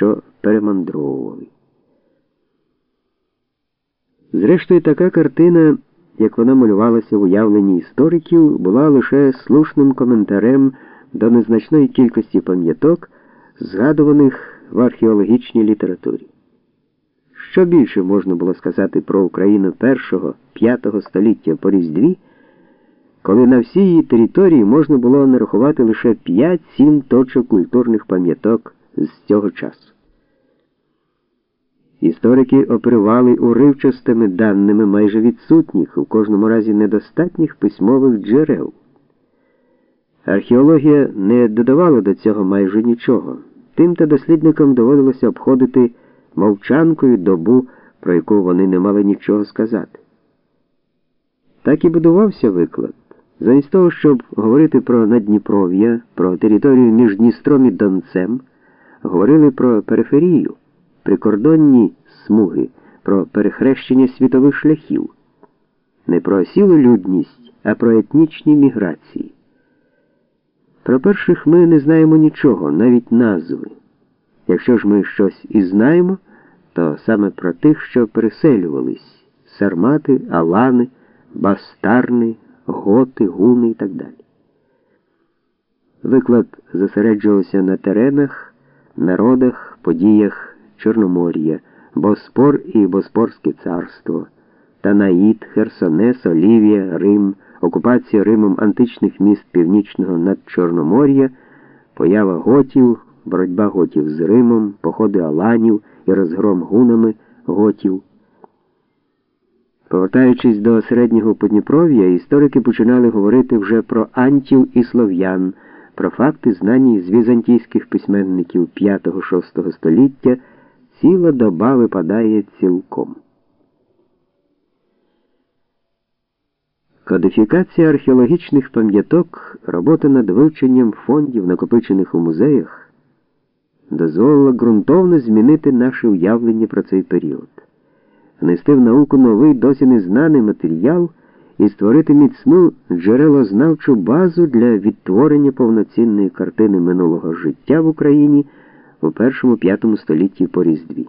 що перемандровували. Зрештою, така картина, як вона малювалася в уявленні істориків, була лише слушним коментарем до незначної кількості пам'яток, згадуваних в археологічній літературі. Що більше можна було сказати про Україну першого п'ятого століття по Різдві, коли на всій її території можна було нарахувати лише 5-7 точок культурних пам'яток з цього часу. Історики оперували уривчастими даними майже відсутніх, у кожному разі недостатніх письмових джерел. Археологія не додавала до цього майже нічого. Тим-то дослідникам доводилося обходити мовчанкою добу, про яку вони не мали нічого сказати. Так і будувався виклад. Замість того, щоб говорити про Надніпров'я, про територію між Дністром і Донцем, говорили про периферію, прикордонні смуги, про перехрещення світових шляхів, не про осілу людність, а про етнічні міграції. Про перших ми не знаємо нічого, навіть назви. Якщо ж ми щось і знаємо, то саме про тих, що переселювались сармати, алани, бастарни, готи, гуни і так далі. Виклад зосереджувався на теренах, народах, подіях Чорномор'я, Боспор і Боспорське царство, Танаїд, Херсонес, Олівія, Рим, окупація Римом античних міст Північного надчорномор'я, поява готів, боротьба готів з Римом, походи Аланів і розгром гунами готів. Повертаючись до середнього Подніпров'я, історики починали говорити вже про антів і слов'ян, про факти, знані з візантійських письменників 5-6 століття, ціла доба випадає цілком. Кодифікація археологічних пам'яток, робота над вивченням фондів, накопичених у музеях, дозволила ґрунтовно змінити наше уявлення про цей період внести в науку новий, досі незнаний матеріал і створити міцну джерелознавчу базу для відтворення повноцінної картини минулого життя в Україні у першому п'ятому столітті по Різдві.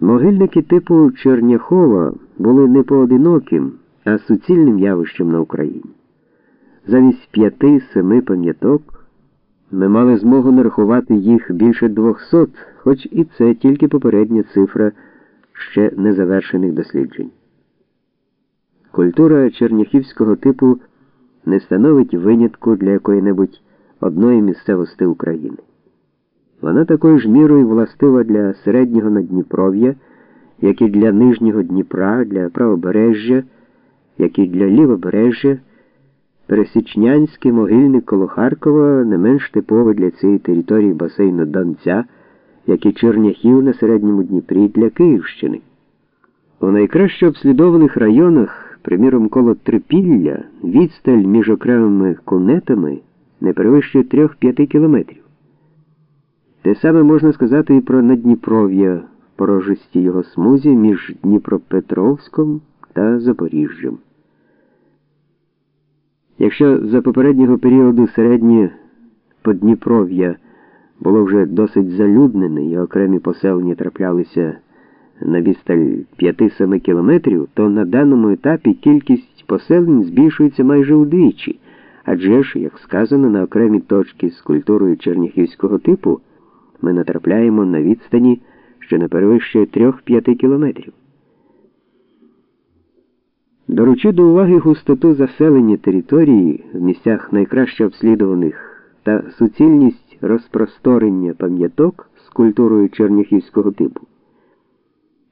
Могильники типу Черняхова були не поодиноким, а суцільним явищем на Україні. Замість п'яти-семи пам'яток. Ми мали змогу нарахувати їх більше 200, хоч і це тільки попередня цифра ще незавершених досліджень. Культура черняхівського типу не становить винятку для якої-небудь одної місцевості України. Вона такою ж мірою властива для середнього Надніпров'я, як і для нижнього Дніпра, для правобережжя, як і для лівобережжя. Пересічнянський могильник коло Харкова не менш типовий для цієї території басейну Донця, як і Черняхів на середньому Дніпрі для Київщини. У найкраще обслідованих районах, приміром коло Трипілля, відсталь між окремими кунетами не перевищує 3-5 кілометрів. Те саме можна сказати і про Надніпров'я в порожисті його смузі між Дніпропетровськом та Запоріжжям. Якщо за попереднього періоду середнє Подніпров'я було вже досить залюднене і окремі поселення траплялися на відсталь 5-7 кілометрів, то на даному етапі кількість поселень збільшується майже удвічі, адже ж, як сказано, на окремі точки з культурою черніхівського типу ми натрапляємо на відстані, що не перевищує 3-5 кілометрів. Беручи до уваги густоту заселення території в місцях найкраще обслідуваних та суцільність розпросторення пам'яток з культурою черняхівського типу,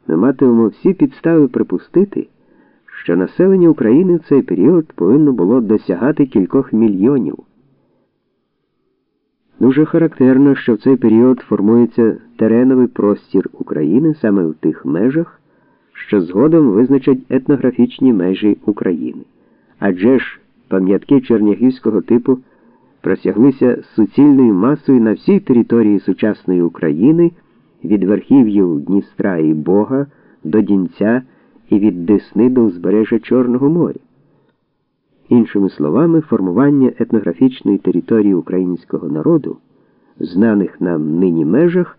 ми матимемо всі підстави припустити, що населення України в цей період повинно було досягати кількох мільйонів. Дуже характерно, що в цей період формується тереновий простір України саме в тих межах що згодом визначать етнографічні межі України. Адже ж пам'ятки чернягівського типу просяглися суцільною масою на всій території сучасної України від верхів'їв Дністра і Бога до Дінця і від Десни до узбережжя Чорного моря. Іншими словами, формування етнографічної території українського народу знаних нам нині межах